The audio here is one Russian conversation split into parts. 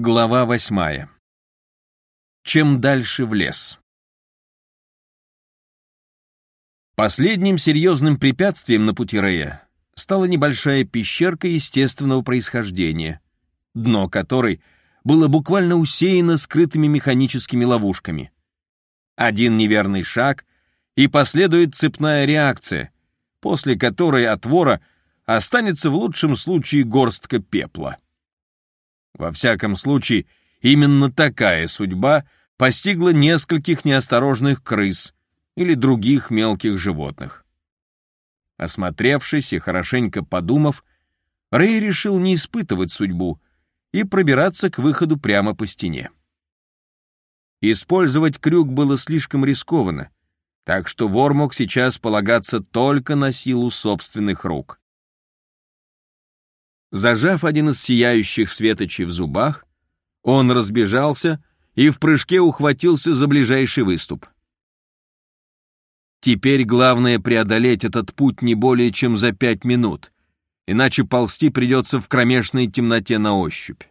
Глава восьмая. Чем дальше в лес. Последним серьезным препятствием на пути Рея стала небольшая пещерка естественного происхождения, дно которой было буквально усеяно скрытыми механическими ловушками. Один неверный шаг, и последует цепная реакция, после которой от вора останется в лучшем случае горстка пепла. Во всяком случае, именно такая судьба постигла нескольких неосторожных крыс или других мелких животных. Осмотревшись и хорошенько подумав, Рэй решил не испытывать судьбу и пробираться к выходу прямо по стене. Использовать крюк было слишком рискованно, так что вор мог сейчас полагаться только на силу собственных рук. Зажав один из сияющих светочей в зубах, он разбежался и в прыжке ухватился за ближайший выступ. Теперь главное преодолеть этот путь не более чем за пять минут, иначе ползти придется в кромешной темноте на ощупь.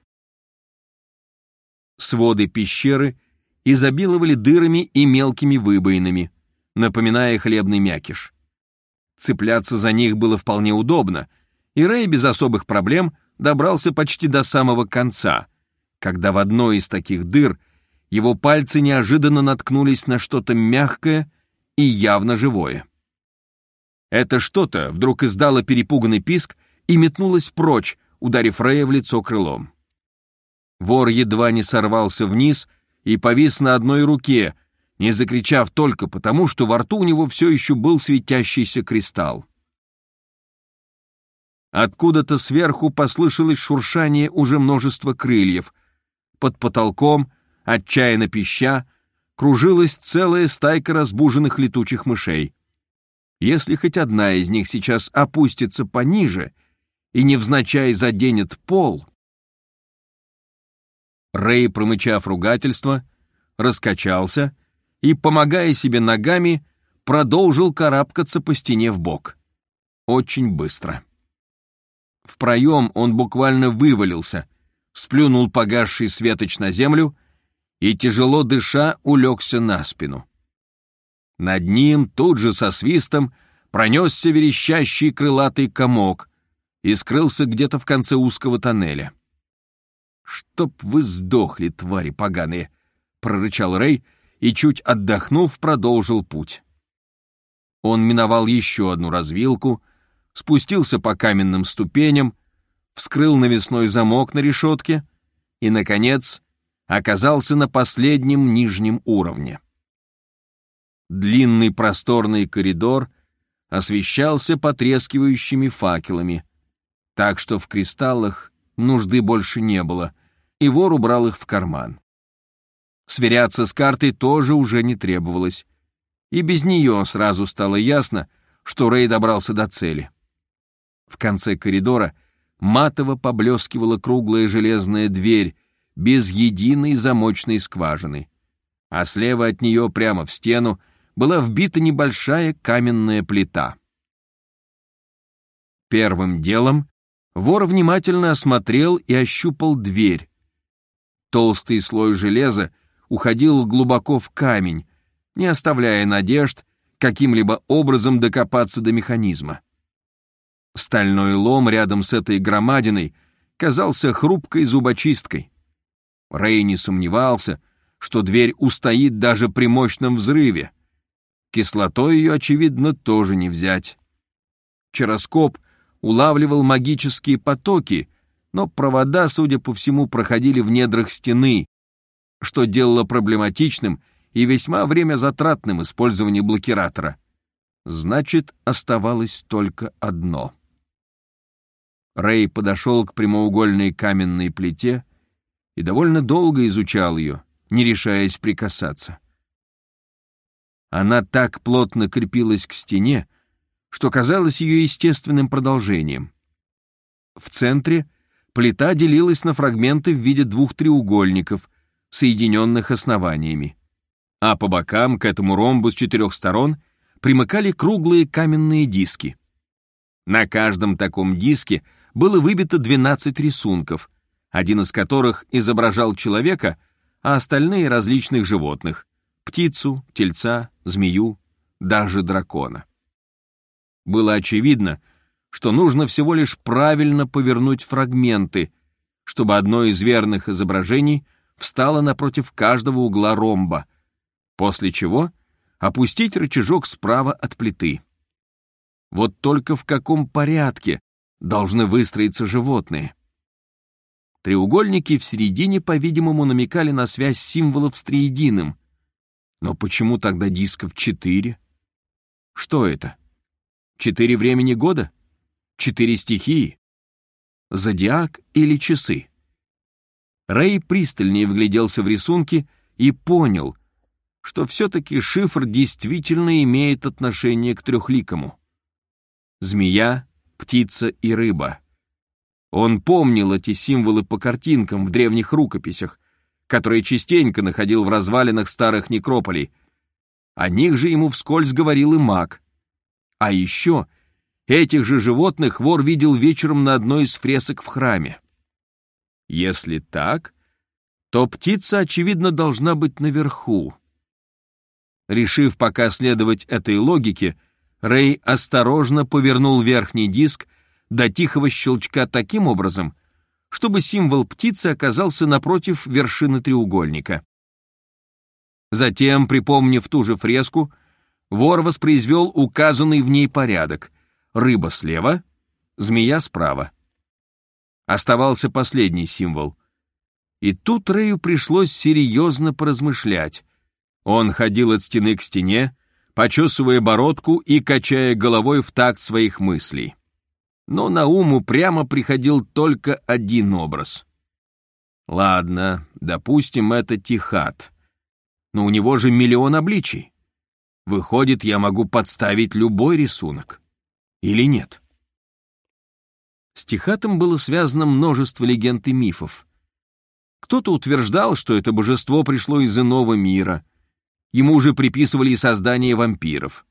Своды пещеры изобиловали дырами и мелкими выбоинами, напоминая хлебный мякиш. Цепляться за них было вполне удобно, и Рэй без особых проблем добрался почти до самого конца, когда в одной из таких дыр его пальцы неожиданно наткнулись на что-то мягкое и явно живое. Это что-то вдруг издало перепуганный писк и метнулось прочь, ударив Рэя в лицо крылом. Вор едва не сорвался вниз и повис на одной руке, не закричав только потому, что во рту у него все еще был светящийся кристалл. Откуда-то сверху послышалось шуршание уже множества крыльев. Под потолком, отчаянно пища, кружилась целая стайка разбуженных летучих мышей. Если хоть одна из них сейчас опустится пониже и невзначай заденет пол... Рэй, промычав ругательство, раскачался и, помогая себе ногами, продолжил карабкаться по стене в бок. Очень быстро. В проем он буквально вывалился, сплюнул погасший светоч на землю и, тяжело дыша, улегся на спину. Над ним тут же со свистом пронесся верещащий крылатый комок и скрылся где-то в конце узкого тоннеля. «Чтоб вы сдохли, твари поганые!» — прорычал Рэй и, чуть отдохнув, продолжил путь. Он миновал еще одну развилку — спустился по каменным ступеням, вскрыл навесной замок на решетке и, наконец, оказался на последнем нижнем уровне. Длинный просторный коридор освещался потрескивающими факелами, так что в кристаллах нужды больше не было, и вор убрал их в карман. Сверяться с картой тоже уже не требовалось, и без нее сразу стало ясно, что Рэй добрался до цели. В конце коридора матово поблескивала круглая железная дверь без единой замочной скважины, а слева от нее прямо в стену была вбита небольшая каменная плита. Первым делом вор внимательно осмотрел и ощупал дверь. Толстый слой железа уходил глубоко в камень, не оставляя надежд каким-либо образом докопаться до механизма. Стальной лом рядом с этой громадиной казался хрупкой зубочисткой. Рэй не сомневался, что дверь устоит даже при мощном взрыве. Кислотой ее, очевидно, тоже не взять. Чароскоп улавливал магические потоки, но провода, судя по всему, проходили в недрах стены, что делало проблематичным и весьма время затратным использование блокиратора. Значит, оставалось только одно — Рэй подошел к прямоугольной каменной плите и довольно долго изучал ее, не решаясь прикасаться. Она так плотно крепилась к стене, что казалась ее естественным продолжением. В центре плита делилась на фрагменты в виде двух треугольников, соединенных основаниями, а по бокам к этому ромбу с четырех сторон примыкали круглые каменные диски. На каждом таком диске было выбито 12 рисунков, один из которых изображал человека, а остальные различных животных — птицу, тельца, змею, даже дракона. Было очевидно, что нужно всего лишь правильно повернуть фрагменты, чтобы одно из верных изображений встало напротив каждого угла ромба, после чего опустить рычажок справа от плиты. Вот только в каком порядке должны выстроиться животные? Треугольники в середине, по-видимому, намекали на связь символов с триединым. Но почему тогда дисков четыре? Что это? Четыре времени года? Четыре стихии? Зодиак или часы? Рэй пристальнее вгляделся в рисунки и понял, что все-таки шифр действительно имеет отношение к трехликому. Змея, птица и рыба. Он помнил эти символы по картинкам в древних рукописях, которые частенько находил в развалинах старых некрополей. О них же ему вскользь говорил и маг. А еще этих же животных вор видел вечером на одной из фресок в храме. Если так, то птица, очевидно, должна быть наверху. Решив пока следовать этой логике, Рэй осторожно повернул верхний диск до тихого щелчка таким образом, чтобы символ птицы оказался напротив вершины треугольника. Затем, припомнив ту же фреску, вор воспроизвел указанный в ней порядок. Рыба слева, змея справа. Оставался последний символ. И тут Рэю пришлось серьезно поразмышлять. Он ходил от стены к стене, почесывая бородку и качая головой в такт своих мыслей. Но на ум упрямо приходил только один образ. Ладно, допустим, это Тихат. Но у него же миллион обличий. Выходит, я могу подставить любой рисунок. Или нет? С Тихатом было связано множество легенд и мифов. Кто-то утверждал, что это божество пришло из иного мира. Ему уже приписывали и создание вампиров.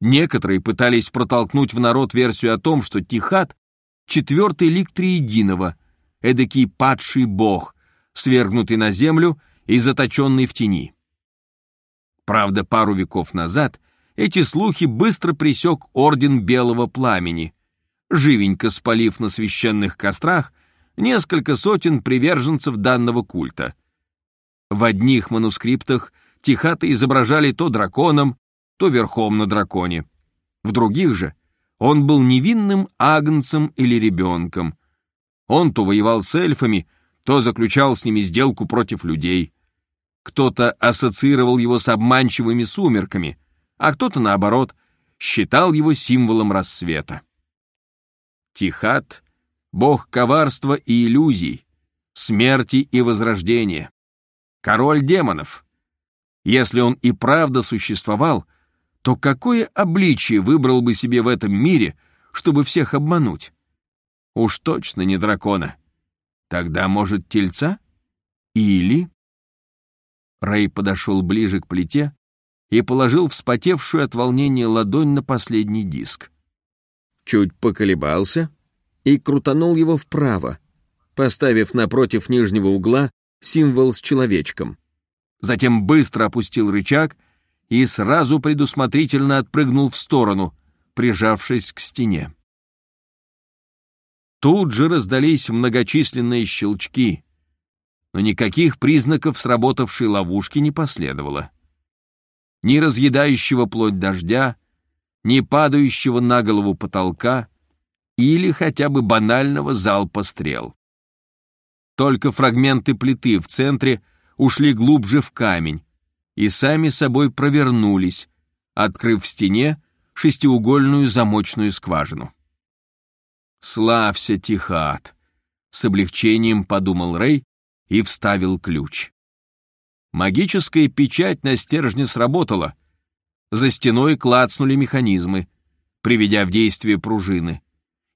Некоторые пытались протолкнуть в народ версию о том, что Тихат — четвертый лик Триединого, эдакий падший бог, свергнутый на землю и заточенный в тени. Правда, пару веков назад эти слухи быстро пресек Орден Белого Пламени, живенько спалив на священных кострах несколько сотен приверженцев данного культа. В одних манускриптах Тихата изображали то драконом, то верхом на драконе. В других же он был невинным агнцем или ребенком. Он то воевал с эльфами, то заключал с ними сделку против людей. Кто-то ассоциировал его с обманчивыми сумерками, а кто-то, наоборот, считал его символом рассвета. Тихат — бог коварства и иллюзий, смерти и возрождения, король демонов. Если он и правда существовал, то какое обличие выбрал бы себе в этом мире, чтобы всех обмануть? Уж точно не дракона. Тогда, может, тельца? Или... Рэй подошел ближе к плите и положил вспотевшую от волнения ладонь на последний диск. Чуть поколебался и крутанул его вправо, поставив напротив нижнего угла символ с человечком. Затем быстро опустил рычаг и сразу предусмотрительно отпрыгнул в сторону, прижавшись к стене. Тут же раздались многочисленные щелчки, но никаких признаков сработавшей ловушки не последовало. Ни разъедающего плоть дождя, ни падающего на голову потолка или хотя бы банального залпа стрел. Только фрагменты плиты в центре ушли глубже в камень и сами собой провернулись, открыв в стене шестиугольную замочную скважину. «Славься, Тихат!» — с облегчением подумал Рэй и вставил ключ. Магическая печать на стержне сработала. За стеной клацнули механизмы, приведя в действие пружины,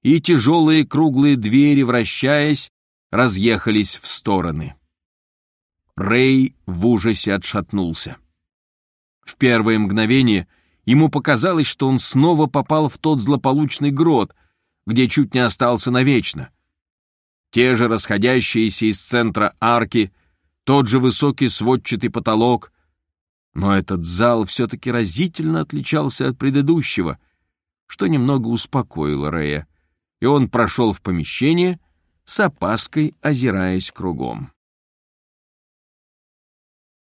и тяжелые круглые двери, вращаясь, разъехались в стороны. Рэй в ужасе отшатнулся. В первое мгновение ему показалось, что он снова попал в тот злополучный грот, где чуть не остался навечно — те же расходящиеся из центра арки, тот же высокий сводчатый потолок. Но этот зал все-таки разительно отличался от предыдущего, что немного успокоило Рея, и он прошел в помещение, с опаской озираясь кругом.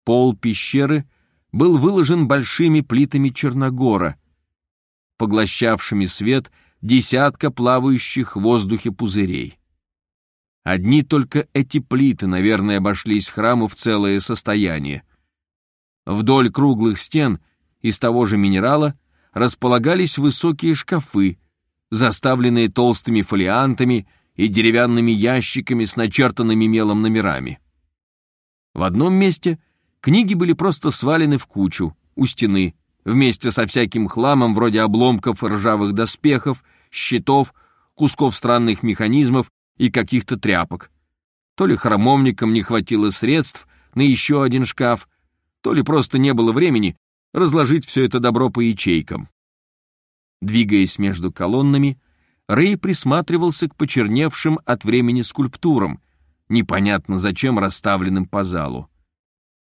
Пол пещеры был выложен большими плитами черногора, поглощавшими свет десятка плавающих в воздухе пузырей. Одни только эти плиты, наверное, обошлись храму в целое состояние. Вдоль круглых стен из того же минерала располагались высокие шкафы, заставленные толстыми фолиантами и деревянными ящиками с начертанными мелом номерами. В одном месте книги были просто свалены в кучу у стены, вместе со всяким хламом вроде обломков ржавых доспехов, щитов, кусков странных механизмов и каких-то тряпок. То ли храмовникам не хватило средств на еще один шкаф, то ли просто не было времени разложить все это добро по ячейкам. Двигаясь между колоннами, Рэй присматривался к почерневшим от времени скульптурам, непонятно зачем расставленным по залу.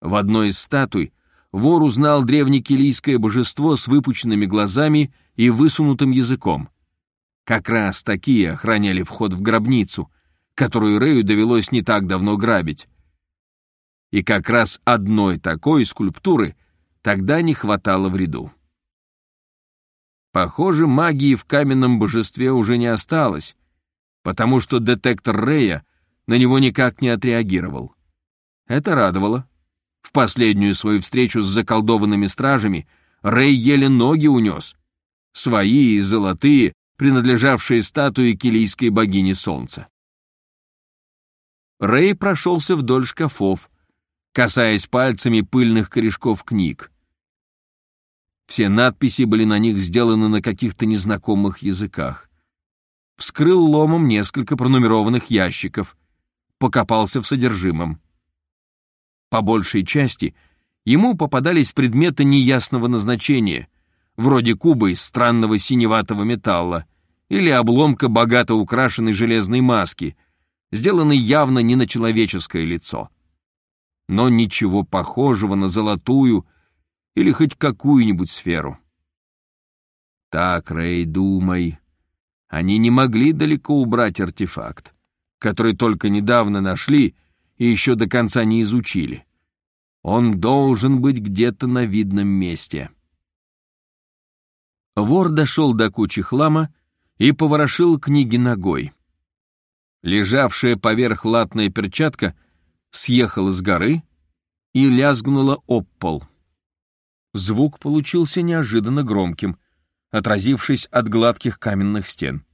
В одной из статуй вор узнал древнекилийское божество с выпученными глазами и высунутым языком. Как раз такие охраняли вход в гробницу, которую Рэю довелось не так давно грабить. И как раз одной такой скульптуры тогда не хватало в ряду. Похоже, магии в каменном божестве уже не осталось, потому что детектор Рэя на него никак не отреагировал. Это радовало. В последнюю свою встречу с заколдованными стражами Рэй еле ноги унес. Свои и золотые, принадлежавшие статуе килийской богини солнца. Рэй прошелся вдоль шкафов, касаясь пальцами пыльных корешков книг. Все надписи были на них сделаны на каких-то незнакомых языках. Вскрыл ломом несколько пронумерованных ящиков, покопался в содержимом. По большей части ему попадались предметы неясного назначения, вроде куба из странного синеватого металла, или обломка богато украшенной железной маски, сделанной явно не на человеческое лицо. Но ничего похожего на золотую или хоть какую-нибудь сферу. Так, Рэй, думай. Они не могли далеко убрать артефакт, который только недавно нашли и еще до конца не изучили. Он должен быть где-то на видном месте. Вор дошел до кучи хлама и поворошил книги ногой. Лежавшая поверх латная перчатка съехала с горы и лязгнула об пол. Звук получился неожиданно громким, отразившись от гладких каменных стен.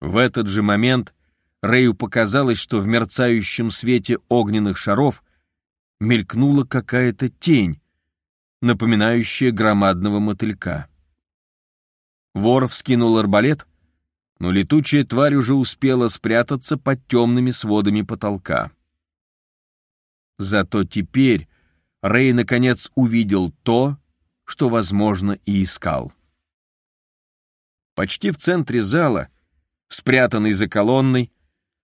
В этот же момент Рэю показалось, что в мерцающем свете огненных шаров мелькнула какая-то тень, напоминающая громадного мотылька. Вор вскинул арбалет, но летучая тварь уже успела спрятаться под темными сводами потолка. Зато теперь Рэй наконец увидел то, что, возможно, и искал. Почти в центре зала, спрятанный за колонной,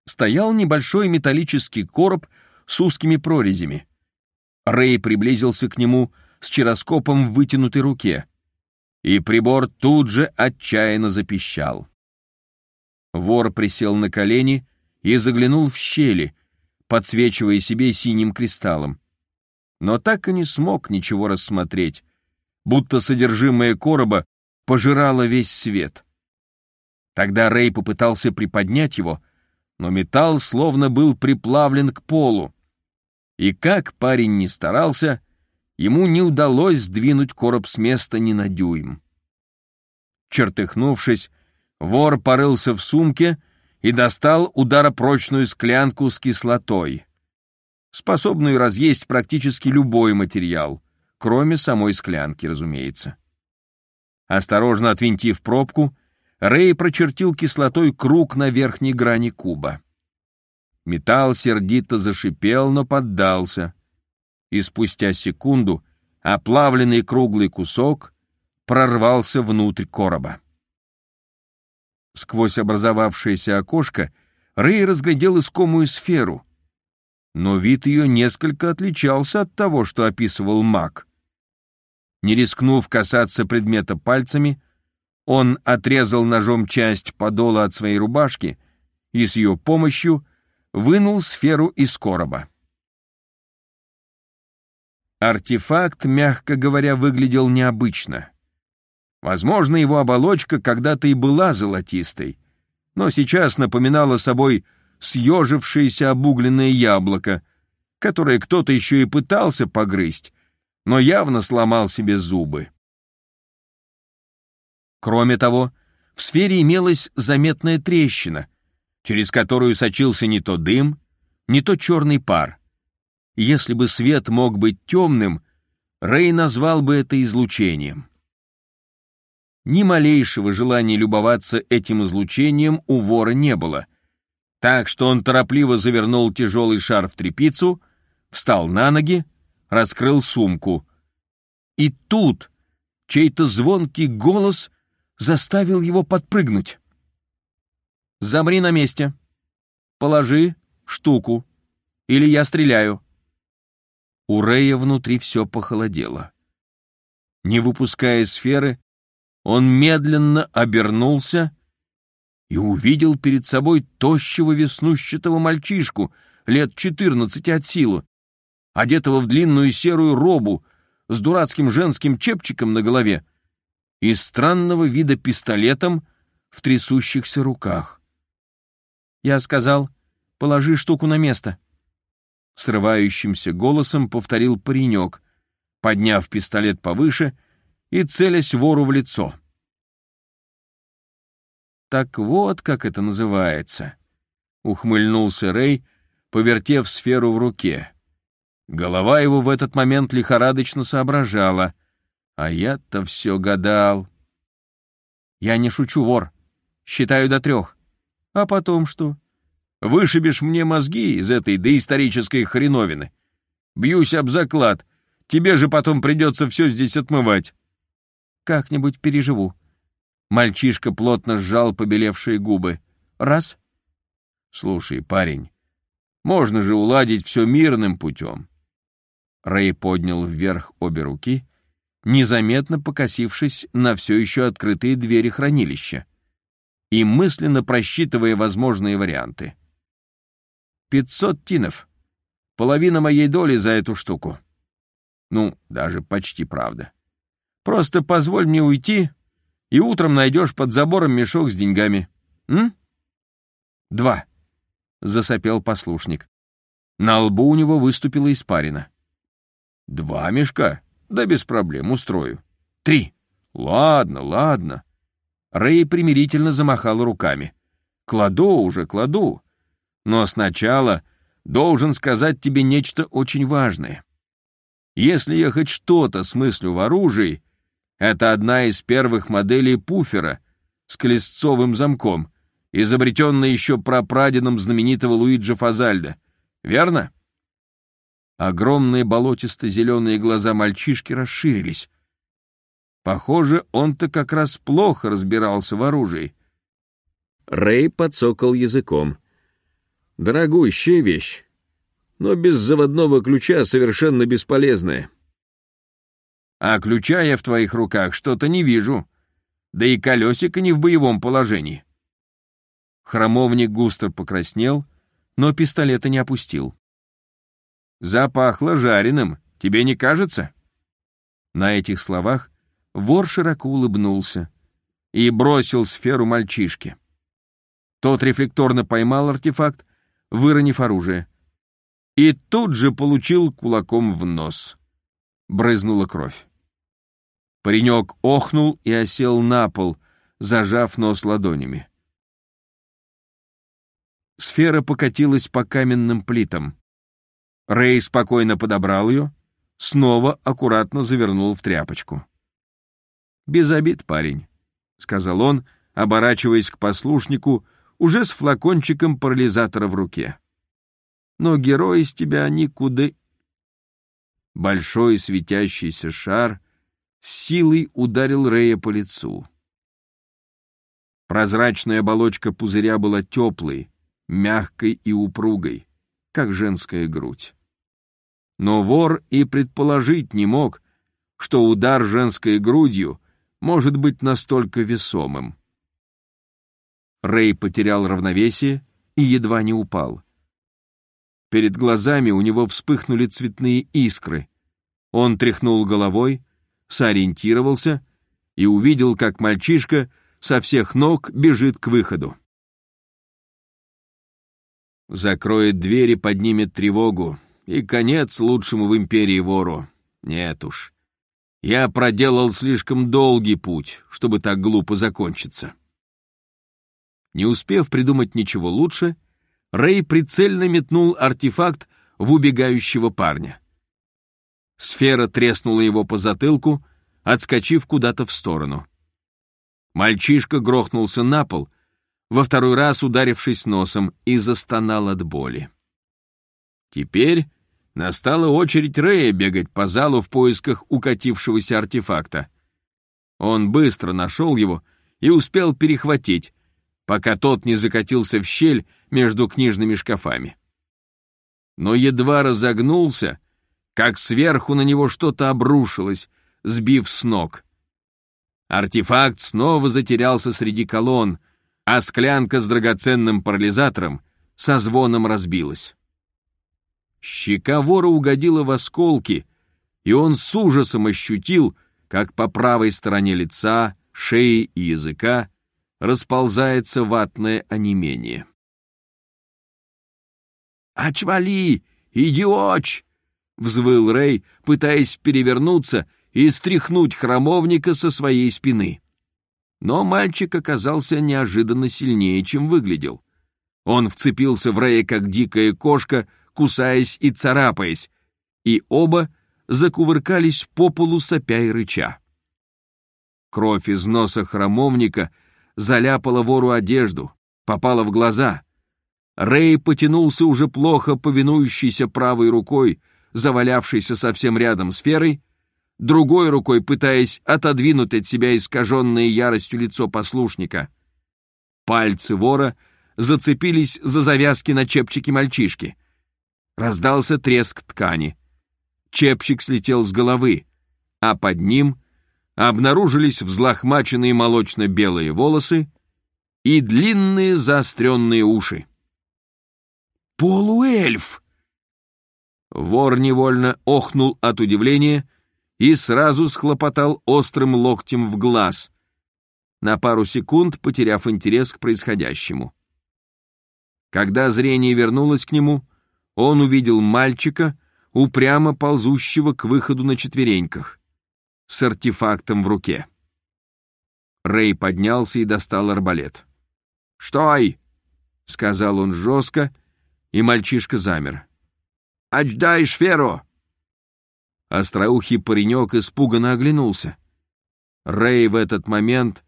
стоял небольшой металлический короб с узкими прорезями. Рэй приблизился к нему с чироскопом в вытянутой руке и прибор тут же отчаянно запищал. Вор присел на колени и заглянул в щели, подсвечивая себе синим кристаллом. Но так и не смог ничего рассмотреть, будто содержимое короба пожирало весь свет. Тогда Рэй попытался приподнять его, но металл словно был приплавлен к полу. И как парень не старался, ему не удалось сдвинуть короб с места ни на дюйм. Чертыхнувшись, вор порылся в сумке и достал ударопрочную склянку с кислотой, способную разъесть практически любой материал, кроме самой склянки, разумеется. Осторожно отвинтив пробку, Рэй прочертил кислотой круг на верхней грани куба. Металл сердито зашипел, но поддался. И спустя секунду оплавленный круглый кусок прорвался внутрь короба. Сквозь образовавшееся окошко Рэй разглядел искомую сферу, но вид ее несколько отличался от того, что описывал маг. Не рискнув касаться предмета пальцами, он отрезал ножом часть подола от своей рубашки и с ее помощью вынул сферу из короба. Артефакт, мягко говоря, выглядел необычно. Возможно, его оболочка когда-то и была золотистой, но сейчас напоминала собой съежившееся обугленное яблоко, которое кто-то еще и пытался погрызть, но явно сломал себе зубы. Кроме того, в сфере имелась заметная трещина, через которую сочился не то дым, не то черный пар. Если бы свет мог быть темным, Рэй назвал бы это излучением. Ни малейшего желания любоваться этим излучением у вора не было, так что он торопливо завернул тяжелый шар в тряпицу, встал на ноги, раскрыл сумку. И тут чей-то звонкий голос заставил его подпрыгнуть. «Замри на месте. Положи штуку, или я стреляю». У Рэя внутри все похолодело. Не выпуская сферы, он медленно обернулся и увидел перед собой тощего веснущатого мальчишку лет четырнадцати от силы, одетого в длинную серую робу с дурацким женским чепчиком на голове и странного вида пистолетом в трясущихся руках. Я сказал, положи штуку на место. Срывающимся голосом повторил паренек, подняв пистолет повыше и целясь вору в лицо. «Так вот, как это называется», — ухмыльнулся Рэй, повертев сферу в руке. Голова его в этот момент лихорадочно соображала, а я-то все гадал. «Я не шучу, вор. Считаю до трех. А потом что? Вышибешь мне мозги из этой доисторической хреновины. Бьюсь об заклад. Тебе же потом придется все здесь отмывать. Как-нибудь переживу. Мальчишка плотно сжал побелевшие губы. Раз. Слушай, парень, можно же уладить все мирным путем. Рэй поднял вверх обе руки, незаметно покосившись на все еще открытые двери хранилища и мысленно просчитывая возможные варианты. «Пятьсот тинов. Половина моей доли за эту штуку. Ну, даже почти правда. Просто позволь мне уйти, и утром найдешь под забором мешок с деньгами. М? Два. Засопел послушник. На лбу у него выступила испарина. Два мешка? Да без проблем, устрою. Три. Ладно, ладно. Рэй примирительно замахал руками. Кладу уже, кладу. Но сначала должен сказать тебе нечто очень важное. Если я хоть что-то смыслю в оружии, это одна из первых моделей пуфера с клестцовым замком, изобретенная еще прапрадедом знаменитого Луиджи Фазальда. Верно? Огромные болотисто-зеленые глаза мальчишки расширились. Похоже, он-то как раз плохо разбирался в оружии. Рэй подсокал языком. Дорогущая вещь, но без заводного ключа совершенно бесполезная. А ключа я в твоих руках что-то не вижу. Да и колесико не в боевом положении. Хромовник густо покраснел, но пистолета не опустил. Запахло жареным, тебе не кажется? На этих словах вор широко улыбнулся и бросил сферу мальчишке. Тот рефлекторно поймал артефакт, выронив оружие. И тут же получил кулаком в нос брызнула кровь. Паренек охнул и осел на пол, зажав нос ладонями. Сфера покатилась по каменным плитам. Рэй спокойно подобрал ее, снова аккуратно завернул в тряпочку. «Без обид, парень», — сказал он, оборачиваясь к послушнику, уже с флакончиком парализатора в руке. «Но герой из тебя никуда Большой светящийся шар с силой ударил Рея по лицу. Прозрачная оболочка пузыря была теплой, мягкой и упругой, как женская грудь. Но вор и предположить не мог, что удар женской грудью может быть настолько весомым. Рэй потерял равновесие и едва не упал. Перед глазами у него вспыхнули цветные искры. Он тряхнул головой, сориентировался и увидел, как мальчишка со всех ног бежит к выходу. Закроет дверь и поднимет тревогу, и конец лучшему в империи вору. Нет уж. Я проделал слишком долгий путь, чтобы так глупо закончиться. Не успев придумать ничего лучше, Рэй прицельно метнул артефакт в убегающего парня. Сфера треснула его по затылку, отскочив куда-то в сторону. Мальчишка грохнулся на пол, во второй раз ударившись носом, и застонал от боли. Теперь Настала очередь Рэя бегать по залу в поисках укатившегося артефакта. Он быстро нашел его и успел перехватить, пока тот не закатился в щель между книжными шкафами. Но едва разогнулся, как сверху на него что-то обрушилось, сбив с ног. Артефакт снова затерялся среди колонн, а склянка с драгоценным парализатором со звоном разбилась. Щека вора угодила в осколки, и он с ужасом ощутил, как по правой стороне лица, шеи и языка расползается ватное онемение. «Очвали! Идиоч!» — взвыл Рэй, пытаясь перевернуться и стряхнуть храмовника со своей спины. Но мальчик оказался неожиданно сильнее, чем выглядел. Он вцепился в Рэя, как дикая кошка, кусаясь и царапаясь, и оба закувыркались по полу сопя и рыча. Кровь из носа храмовника заляпала вору одежду, попала в глаза. Рэй потянулся уже плохо повинующейся правой рукой, завалявшейся совсем рядом сферой, другой рукой пытаясь отодвинуть от себя искаженное яростью лицо послушника. Пальцы вора зацепились за завязки на чепчике мальчишки — Раздался треск ткани. Чепчик слетел с головы, а под ним обнаружились взлохмаченные молочно-белые волосы и длинные заостренные уши. «Полуэльф!» Вор невольно охнул от удивления и сразу схлопотал острым локтем в глаз, на пару секунд потеряв интерес к происходящему. Когда зрение вернулось к нему, он увидел мальчика, упрямо ползущего к выходу на четвереньках, с артефактом в руке. Рэй поднялся и достал арбалет. «Стой!» — сказал он жестко, и мальчишка замер. «Отдай сферу!» Остроухий паренек испуганно оглянулся. Рэй в этот момент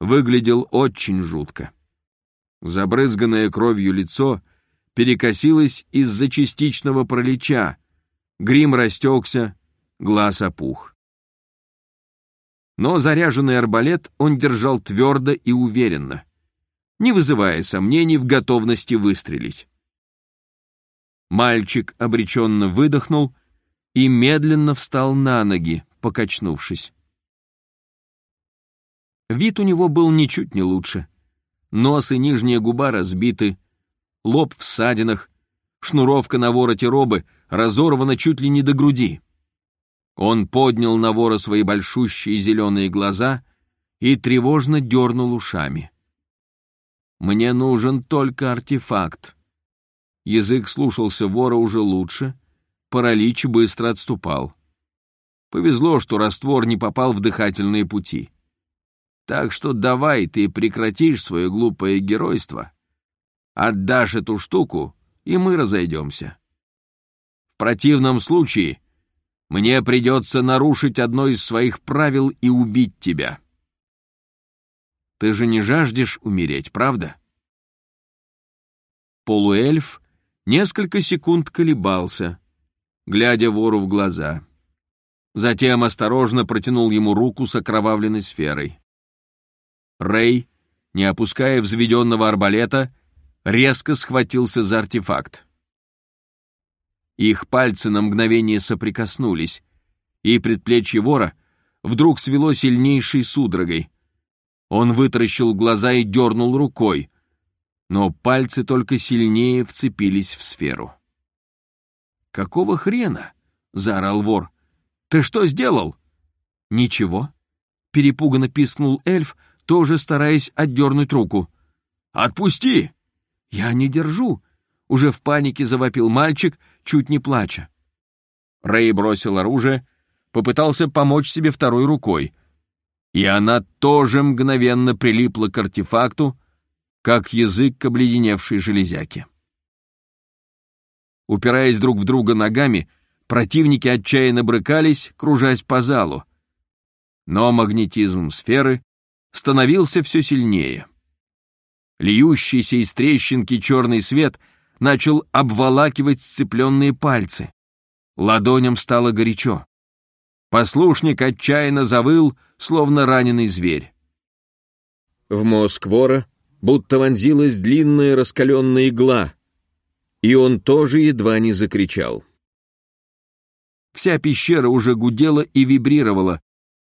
выглядел очень жутко. Забрызганное кровью лицо перекосилась из-за частичного пролеча, грим растекся, глаз опух. Но заряженный арбалет он держал твердо и уверенно, не вызывая сомнений в готовности выстрелить. Мальчик обреченно выдохнул и медленно встал на ноги, покачнувшись. Вид у него был ничуть не лучше. Нос и нижняя губа разбиты, лоб в ссадинах, шнуровка на вороте робы разорвана чуть ли не до груди. Он поднял на вора свои большущие зеленые глаза и тревожно дернул ушами. «Мне нужен только артефакт». Язык слушался вора уже лучше, паралич быстро отступал. Повезло, что раствор не попал в дыхательные пути. Так что давай ты прекратишь свое глупое геройство Отдашь эту штуку, и мы разойдемся. В противном случае мне придется нарушить одно из своих правил и убить тебя. Ты же не жаждешь умереть, правда? Полуэльф несколько секунд колебался, глядя вору в глаза. Затем осторожно протянул ему руку с окровавленной сферой. Рэй, не опуская взведенного арбалета, резко схватился за артефакт. Их пальцы на мгновение соприкоснулись, и предплечье вора вдруг свело сильнейшей судорогой. Он вытаращил глаза и дернул рукой, но пальцы только сильнее вцепились в сферу. «Какого хрена?» — заорал вор. «Ты что сделал?» «Ничего», — перепуганно пискнул эльф, тоже стараясь отдернуть руку. «Отпусти!» «Я не держу!» — уже в панике завопил мальчик, чуть не плача. Рэй бросил оружие, попытался помочь себе второй рукой, и она тоже мгновенно прилипла к артефакту, как язык к обледеневшей железяке. Упираясь друг в друга ногами, противники отчаянно брыкались, кружась по залу. Но магнетизм сферы становился все сильнее. Льющийся из трещинки черный свет начал обволакивать сцепленные пальцы. Ладоням стало горячо. Послушник отчаянно завыл, словно раненый зверь. В мозг вора будто вонзилась длинная раскаленная игла, и он тоже едва не закричал. Вся пещера уже гудела и вибрировала,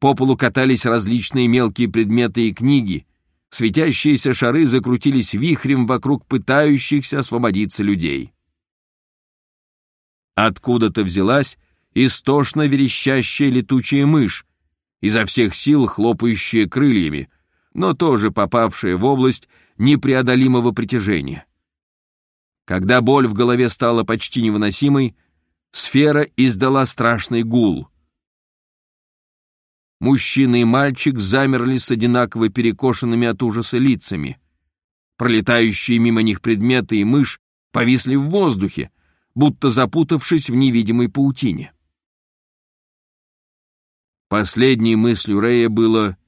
по полу катались различные мелкие предметы и книги, светящиеся шары закрутились вихрем вокруг пытающихся освободиться людей. Откуда-то взялась истошно верещащая летучая мышь, изо всех сил хлопающая крыльями, но тоже попавшая в область непреодолимого притяжения. Когда боль в голове стала почти невыносимой, сфера издала страшный гул — Мужчина и мальчик замерли с одинаково перекошенными от ужаса лицами. Пролетающие мимо них предметы и мышь повисли в воздухе, будто запутавшись в невидимой паутине. Последней мыслью Рея было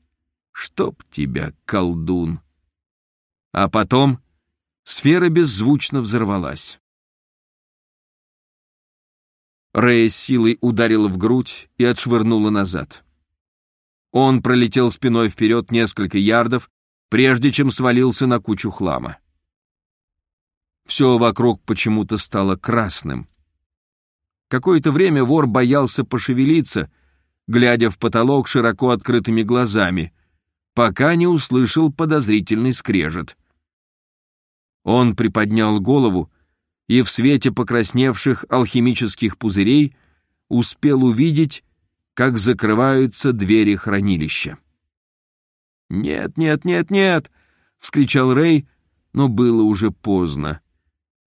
«Чтоб тебя, колдун!» А потом сфера беззвучно взорвалась. Рея силой ударила в грудь и отшвырнула назад. Он пролетел спиной вперед несколько ярдов, прежде чем свалился на кучу хлама. Все вокруг почему-то стало красным. Какое-то время вор боялся пошевелиться, глядя в потолок широко открытыми глазами, пока не услышал подозрительный скрежет. Он приподнял голову и в свете покрасневших алхимических пузырей успел увидеть как закрываются двери хранилища. «Нет, нет, нет, нет!» — вскричал Рэй, но было уже поздно.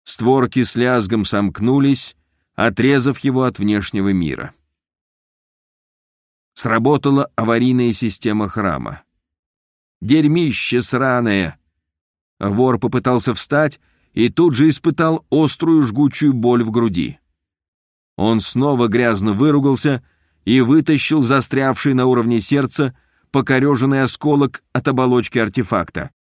Створки с лязгом сомкнулись, отрезав его от внешнего мира. Сработала аварийная система храма. «Дерьмище сраное!» Вор попытался встать и тут же испытал острую жгучую боль в груди. Он снова грязно выругался и вытащил застрявший на уровне сердца покореженный осколок от оболочки артефакта.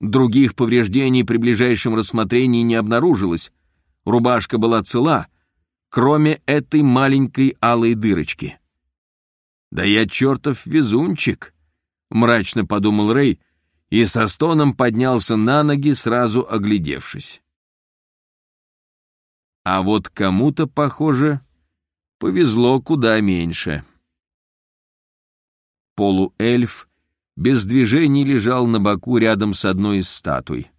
Других повреждений при ближайшем рассмотрении не обнаружилось. Рубашка была цела, кроме этой маленькой алой дырочки. «Да я чертов везунчик!» — мрачно подумал Рэй и со стоном поднялся на ноги, сразу оглядевшись. А вот кому-то, похоже, повезло куда меньше. Полуэльф без движений лежал на боку рядом с одной из статуй.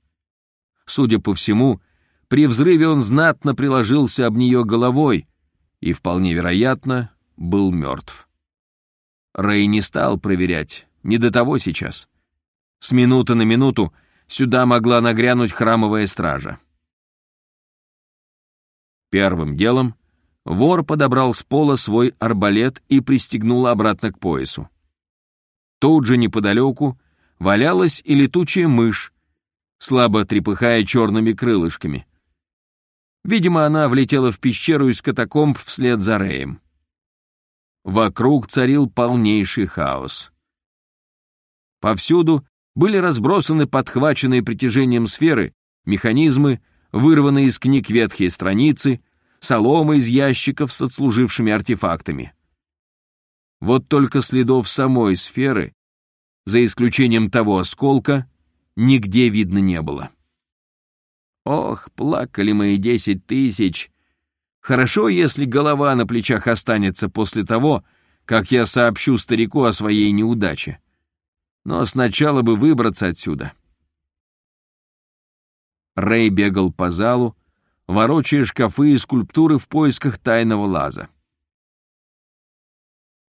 Судя по всему, при взрыве он знатно приложился об нее головой и, вполне вероятно, был мертв. Рэй не стал проверять, не до того сейчас. С минуты на минуту сюда могла нагрянуть храмовая стража. Первым делом Вор подобрал с пола свой арбалет и пристегнул обратно к поясу. Тут же неподалеку валялась и летучая мышь, слабо трепыхая черными крылышками. Видимо, она влетела в пещеру из катакомб вслед за Рэем. Вокруг царил полнейший хаос. Повсюду были разбросаны подхваченные притяжением сферы, механизмы, вырванные из книг ветхие страницы — солома из ящиков с отслужившими артефактами. Вот только следов самой сферы, за исключением того осколка, нигде видно не было. Ох, плакали мои десять тысяч. Хорошо, если голова на плечах останется после того, как я сообщу старику о своей неудаче. Но сначала бы выбраться отсюда. Рэй бегал по залу, ворочая шкафы и скульптуры в поисках тайного лаза.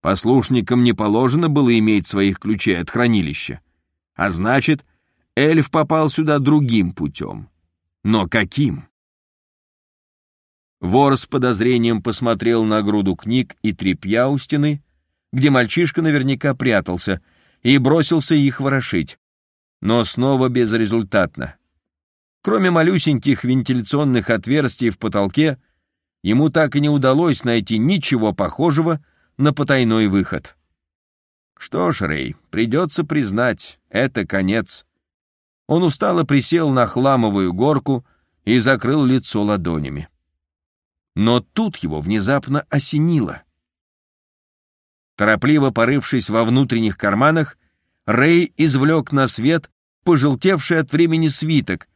Послушникам не положено было иметь своих ключей от хранилища, а значит, эльф попал сюда другим путем. Но каким? Вор с подозрением посмотрел на груду книг и тряпья у стены, где мальчишка наверняка прятался, и бросился их ворошить. Но снова безрезультатно. Кроме малюсеньких вентиляционных отверстий в потолке, ему так и не удалось найти ничего похожего на потайной выход. Что ж, Рэй, придется признать, это конец. Он устало присел на хламовую горку и закрыл лицо ладонями. Но тут его внезапно осенило. Торопливо порывшись во внутренних карманах, Рэй извлек на свет пожелтевший от времени свиток,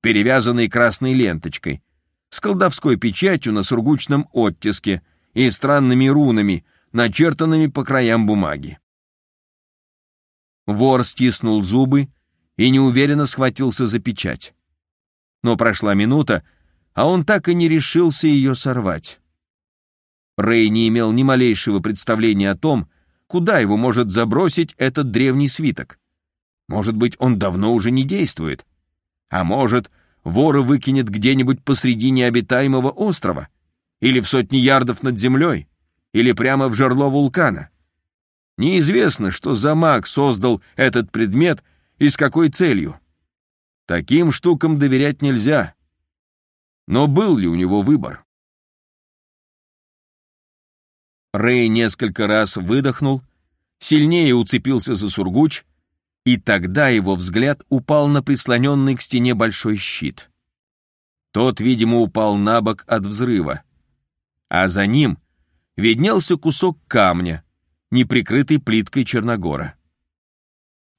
перевязанный красной ленточкой, с колдовской печатью на сургучном оттиске и странными рунами, начертанными по краям бумаги. Вор стиснул зубы и неуверенно схватился за печать. Но прошла минута, а он так и не решился ее сорвать. Рэй не имел ни малейшего представления о том, куда его может забросить этот древний свиток. Может быть, он давно уже не действует, а может, вора выкинет где-нибудь посреди необитаемого острова, или в сотни ярдов над землей, или прямо в жерло вулкана. Неизвестно, что за маг создал этот предмет и с какой целью. Таким штукам доверять нельзя. Но был ли у него выбор? Рэй несколько раз выдохнул, сильнее уцепился за сургуч и тогда его взгляд упал на прислоненный к стене большой щит. Тот, видимо, упал на бок от взрыва. А за ним виднелся кусок камня, не прикрытый плиткой Черногора.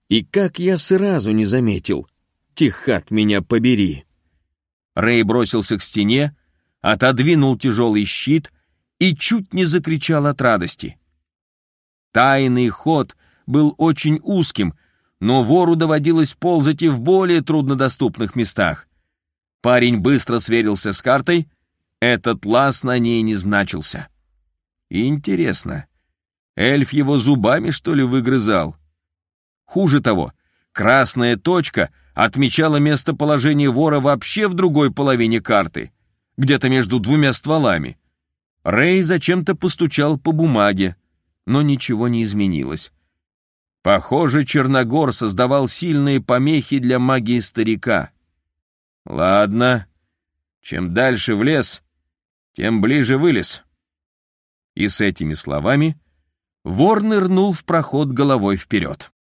И как я сразу не заметил, тихат меня побери. Рэй бросился к стене, отодвинул тяжелый щит и чуть не закричал от радости. Тайный ход был очень узким, но вору доводилось ползать и в более труднодоступных местах. Парень быстро сверился с картой, этот лаз на ней не значился. Интересно, эльф его зубами, что ли, выгрызал? Хуже того, красная точка отмечала местоположение вора вообще в другой половине карты, где-то между двумя стволами. Рэй зачем-то постучал по бумаге, но ничего не изменилось. Похоже, Черногор создавал сильные помехи для магии старика. Ладно, чем дальше в лес, тем ближе вылез. И с этими словами вор нырнул в проход головой вперед.